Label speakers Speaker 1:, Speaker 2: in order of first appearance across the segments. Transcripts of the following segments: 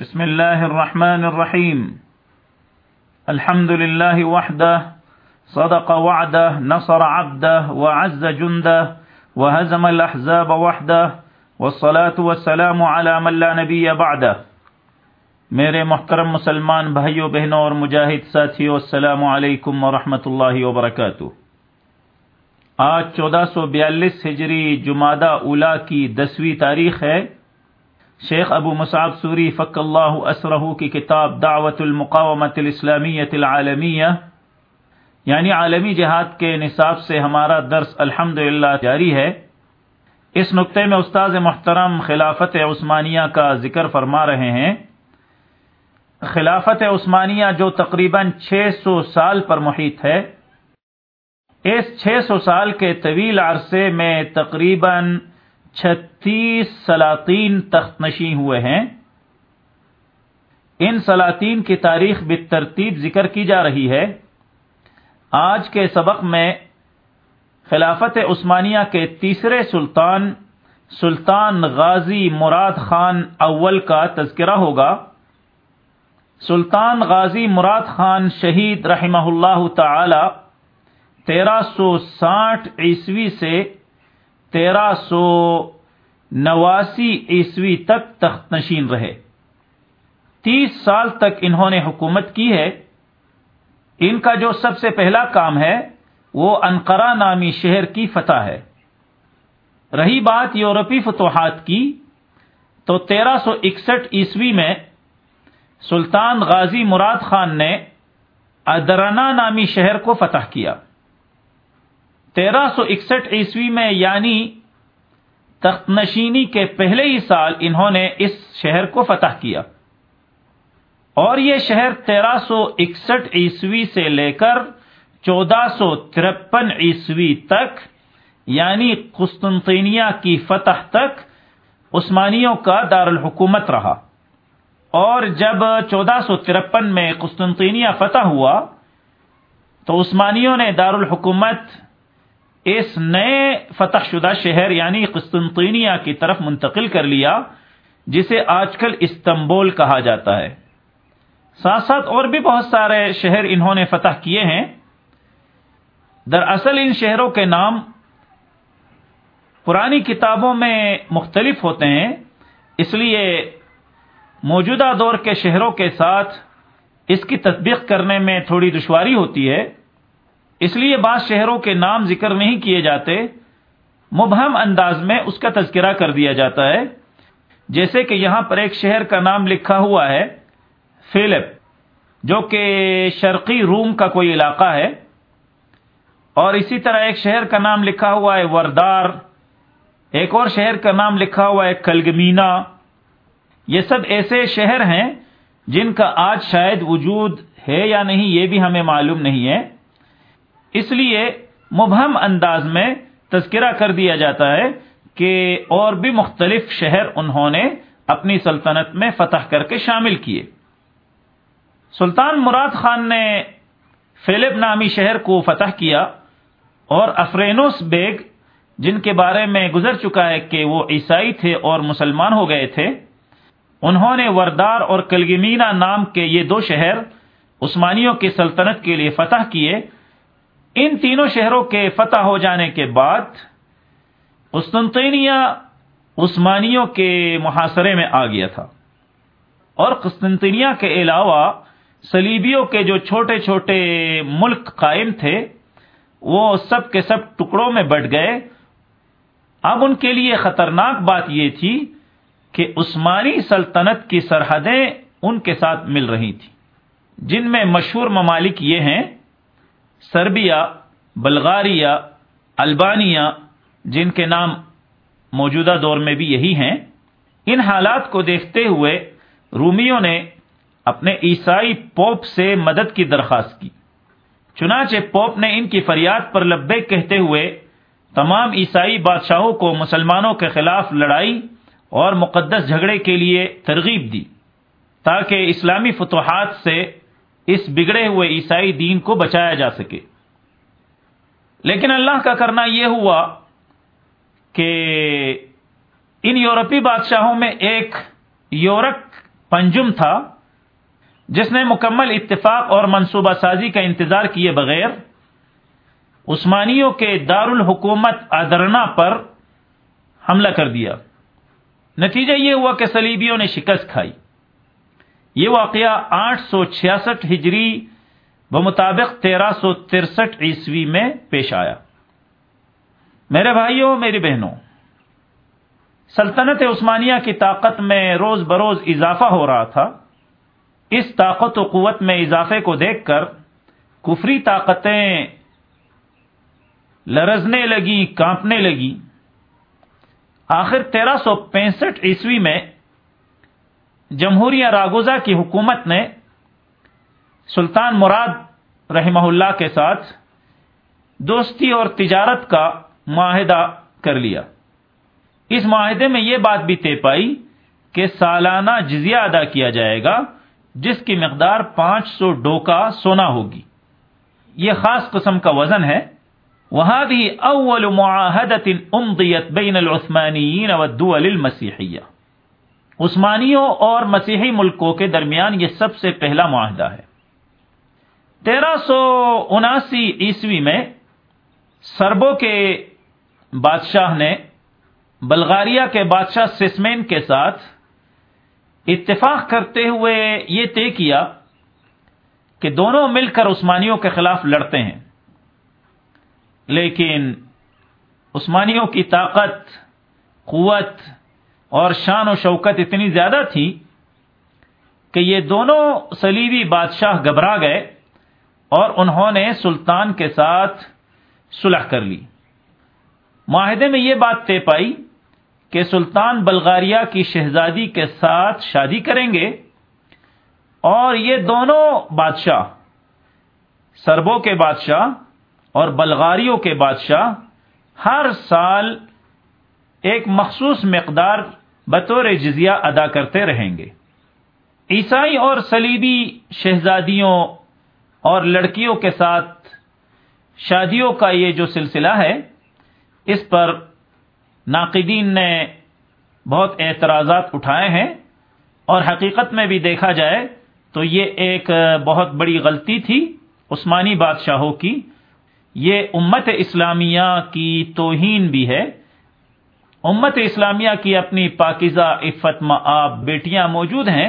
Speaker 1: بسم الله الرحمن الرحيم الحمد لله وحده صدق وعده نصر عبده وعز جنده وهزم الأحزاب وحده والصلاة والسلام على من لا نبي بعده میرے محترم مسلمان بھائیوں بہنوں اور مجاہد ساتھیوں السلام علیکم ورحمۃ اللہ وبرکاتہ۔ آج چودہ سو بیالیس ہجری جمادہ اولا کی دسویں تاریخ ہے۔ شیخ ابو مصعب سوری فق اللہ اسرہ کی کتاب دعوت المقامت الاسلامیت العالمیہ یعنی عالمی جہاد کے نصاب سے ہمارا درس الحمد جاری ہے۔ اس نقطے میں استاذ محترم خلافت عثمانیہ کا ذکر فرما رہے ہیں۔ خلافت عثمانیہ جو تقریباً چھ سو سال پر محیط ہے، اس چھ سو سال کے طویل عرصے میں تقریباً چھتیس سلاطین تخت نشیں ہوئے ہیں۔ ان سلاطین کی تاریخ بالترتیب ذکر کی جا رہی ہے۔ آج کے سبق میں خلافت عثمانیہ کے تیسرے سلطان سلطان غازی مراد خان اول کا تذکرہ ہوگا۔ سلطان غازی مراد خان شہید رحمہ اللہ تعالی تیرہ سو ساٹھ عیسوی سے تیرہ سو نواسی عیسوی تک تخت نشین رہے۔ تیس سال تک انہوں نے حکومت کی ہے۔ ان کا جو سب سے پہلا کام ہے، وہ انقرا نامی شہر کی فتح ہے۔ رہی بات یورپی فتوحات کی، تو تیرہ سو اکسٹھ عیسوی میں سلطان غازی مراد خان نے ادرنا نامی شہر کو فتح کیا۔ تیرہ سو اکسٹھ عیسوی میں یعنی تخت نشینی کے پہلے ہی سال، انہوں نے اس شہر کو فتح کیا۔ اور یہ شہر تیرہ سو اکسٹھ عیسوی سے لے کر چودہ سو ترپن عیسوی تک یعنی قسطنطینیہ کی فتح تک، عثمانیوں کا دارالحکومت رہا۔ اور جب چودہ سو ترپن میں قسطنطینیہ فتح ہوا، تو عثمانیوں نے دارالحکومت اس نئے فتح شدہ شہر یعنی قسطنطینیہ کی طرف منتقل کر لیا، جسے آج کل استنبول کہا جاتا ہے۔ ساتھ ساتھ اور بھی بہت سارے شہر انہوں نے فتح کیے ہیں۔ دراصل ان شہروں کے نام پرانی کتابوں میں مختلف ہوتے ہیں، اس لیے موجودہ دور کے شہروں کے ساتھ اس کی تصدیق کرنے میں تھوڑی دشواری ہوتی ہے۔ اس لیے بعض شہروں کے نام ذکر نہیں کیے جاتے، مبہم انداز میں اس کا تذکرہ کر دیا جاتا ہے۔ جیسے کہ یہاں پر ایک شہر کا نام لکھا ہوا ہے، فیلپ، جو کہ شرقی روم کا کوئی علاقہ ہے۔ اور اسی طرح ایک شہر کا نام لکھا ہوا ہے وردار، ایک اور شہر کا نام لکھا ہوا ہے کلگمینا یہ سب ایسے شہر ہیں جن کا آج شاید وجود ہے یا نہیں، یہ بھی ہمیں معلوم نہیں ہے۔ اس لیے مبہم انداز میں تذکرہ کر دیا جاتا ہے کہ اور بھی مختلف شہر انہوں نے اپنی سلطنت میں فتح کر کے شامل کیے۔ سلطان مراد خان نے فیلپ نامی شہر کو فتح کیا اور افرینوس بیگ، جن کے بارے میں گزر چکا ہے کہ وہ عیسائی تھے اور مسلمان ہو گئے تھے، انہوں نے وردار اور کلگمینا نام کے یہ دو شہر عثمانیوں کی سلطنت کے لیے فتح کیے۔ ان تینوں شہروں کے فتح ہو جانے کے بعد قسطنطینیہ عثمانیوں کے محاصرے میں آ گیا تھا۔ اور قسطنطینیہ کے علاوہ سلیبیوں کے جو چھوٹے چھوٹے ملک قائم تھے، وہ سب کے سب ٹکڑوں میں بٹ گئے۔ اب ان کے لیے خطرناک بات یہ تھی کہ عثمانی سلطنت کی سرحدیں ان کے ساتھ مل رہی تھی جن میں مشہور ممالک یہ ہیں سربیا، بلغاریہ، البانیہ، جن کے نام موجودہ دور میں بھی یہی ہیں، ان حالات کو دیکھتے ہوئے رومیوں نے اپنے عیسائی پوپ سے مدد کی درخواست کی۔ چنانچہ پوپ نے ان کی فریاد پر لبے کہتے ہوئے تمام عیسائی بادشاہوں کو مسلمانوں کے خلاف لڑائی اور مقدس جھگڑے کے لیے ترغیب دی تاکہ اسلامی فتوحات سے اس بگڑے ہوئے عیسائی دین کو بچایا جا سکے۔ لیکن اللہ کا کرنا یہ ہوا کہ ان یورپی بادشاہوں میں ایک یورک پنجم تھا، جس نے مکمل اتفاق اور منصوبہ سازی کا انتظار کیے بغیر عثمانیوں کے دارالحکومت ادرنا پر حملہ کر دیا۔ نتیجہ یہ ہوا کہ سلیبیوں نے شکست کھائی۔ یہ واقعہ آٹھ سو چھیاسٹھ ہجری بمطابق تیرہ سو ترسٹھ عیسوی میں پیش آیا۔ میرے بھائیوں، میری بہنوں، سلطنت عثمانیہ کی طاقت میں روز بروز اضافہ ہو رہا تھا۔ اس طاقت و قوت میں اضافے کو دیکھ کر کفری طاقتیں لرزنے لگی کانپنے لگی آخر تیرہ سو پینسٹھ عیسوی میں جمہوریہ راگوزا کی حکومت نے سلطان مراد رحمہ اللہ کے ساتھ دوستی اور تجارت کا معاہدہ کر لیا۔ اس معاہدے میں یہ بات بھی طے پائی کہ سالانہ جزیہ ادا کیا جائے گا، جس کی مقدار پانچ سو ڈوکا سونا ہوگی۔ یہ خاص قسم کا وزن ہے۔ وہاں بھی اول معاہدت امدیت بین العثمانیین والدول المسیحیہ عثمانیوں اور مسیحی ملکوں کے درمیان یہ سب سے پہلا معاہدہ ہے۔ تیرہ سو اناسی عیسوی میں سربوں کے بادشاہ نے بلغاریہ کے بادشاہ سسمین کے ساتھ اتفاق کرتے ہوئے یہ طے کیا کہ دونوں مل کر عثمانیوں کے خلاف لڑتے ہیں۔ لیکن عثمانیوں کی طاقت، قوت اور شان و شوکت اتنی زیادہ تھی کہ یہ دونوں سلیبی بادشاہ گھبرا گئے اور انہوں نے سلطان کے ساتھ صلح کر لی۔ معاہدے میں یہ بات طے پائی کہ سلطان بلغاریہ کی شہزادی کے ساتھ شادی کریں گے اور یہ دونوں بادشاہ، سربوں کے بادشاہ اور بلغاریوں کے بادشاہ ہر سال ایک مخصوص مقدار بطور جزیہ ادا کرتے رہیں گے۔ عیسائی اور سلیبی شہزادیوں اور لڑکیوں کے ساتھ شادیوں کا یہ جو سلسلہ ہے، اس پر ناقدین نے بہت اعتراضات اٹھائے ہیں۔ اور حقیقت میں بھی دیکھا جائے تو یہ ایک بہت بڑی غلطی تھی عثمانی بادشاہوں کی۔ یہ امت اسلامیہ کی توہین بھی ہے۔ امت اسلامیہ کی اپنی پاکیزہ عفت معاب بیٹیاں موجود ہیں،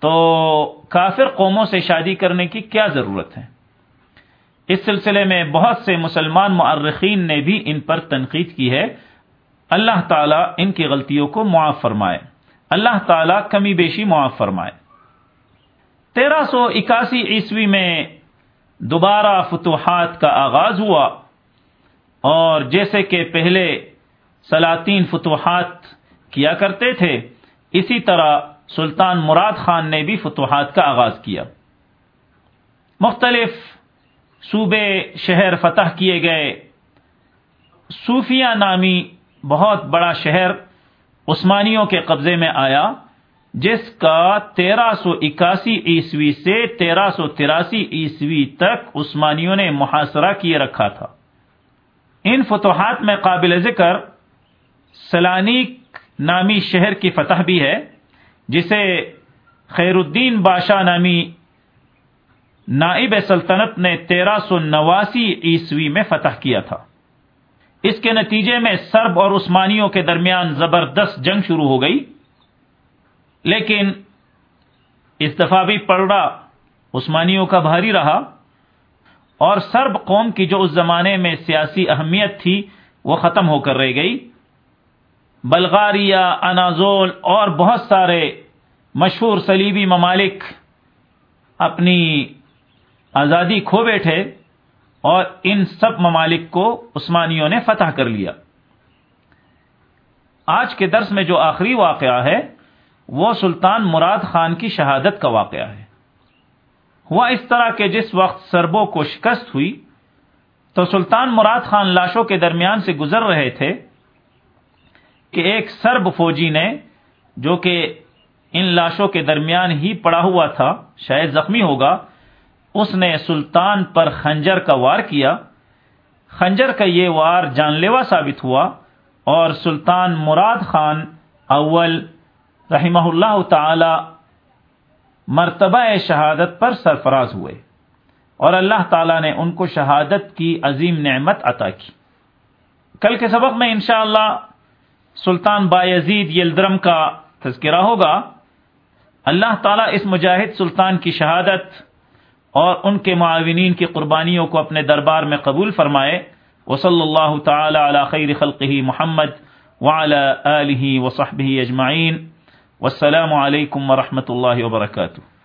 Speaker 1: تو کافر قوموں سے شادی کرنے کی کیا ضرورت ہے؟ اس سلسلے میں بہت سے مسلمان معرخین نے بھی ان پر تنقید کی ہے۔ اللہ تعالیٰ ان کی غلطیوں کو معاف فرمائے۔ اللہ تعالیٰ کمی بیشی معاف فرمائے۔ تیرہ سو اکاسی عیسوی میں دوبارہ فتوحات کا آغاز ہوا اور جیسے کہ پہلے سلاطین فتوحات کیا کرتے تھے، اسی طرح سلطان مراد خان نے بھی فتوحات کا آغاز کیا۔ مختلف صوبے شہر فتح کیے گئے۔ صوفیہ نامی بہت بڑا شہر عثمانیوں کے قبضے میں آیا، جس کا تیرہ سو اکاسی عیسوی سے تیرہ سو تراسی عیسوی تک عثمانیوں نے محاصرہ کیے رکھا تھا۔ ان فتوحات میں قابل ذکر سلانیک نامی شہر کی فتح بھی ہے، جسے خیر الدین بادشاہ نامی نائب سلطنت نے تیرہ سو نواسی عیسوی میں فتح کیا تھا۔ اس کے نتیجے میں سرب اور عثمانیوں کے درمیان زبردست جنگ شروع ہو گئی۔ لیکن اس دفعہ بھی پلڑا عثمانیوں کا بھاری رہا اور سرب قوم کی جو اس زمانے میں سیاسی اہمیت تھی وہ ختم ہو کر رہ گئی۔ بلغاریہ، انازول اور بہت سارے مشہور سلیبی ممالک اپنی آزادی کھو بیٹھے اور ان سب ممالک کو عثمانیوں نے فتح کر لیا۔ آج کے درس میں جو آخری واقعہ ہے، وہ سلطان مراد خان کی شہادت کا واقعہ ہے۔ ہوا اس طرح کہ جس وقت سربوں کو شکست ہوئی، تو سلطان مراد خان لاشوں کے درمیان سے گزر رہے تھے۔ کہ ایک سرب فوجی نے جو کہ ان لاشوں کے درمیان ہی پڑا ہوا تھا، شاید زخمی ہوگا، اس نے سلطان پر خنجر کا وار کیا۔ خنجر کا یہ وار جان لیوا ثابت ہوا اور سلطان مراد خان اول رحمہ اللہ تعالی مرتبہ شہادت پر سرفراز ہوئے اور اللہ تعالی نے ان کو شہادت کی عظیم نعمت عطا کی۔ کل کے سبق میں انشاءاللہ اللہ سلطان بایزید یلدرم کا تذکرہ ہوگا۔ اللہ تعالیٰ اس مجاہد سلطان کی شہادت اور ان کے معاونین کی قربانیوں کو اپنے دربار میں قبول فرمائے۔ وصلی اللہ تعالی علی خیر خلقہ محمد وعلى آلہ وصحبہ اجمعین۔ والسلام علیکم ورحمۃ اللہ وبرکاتہ۔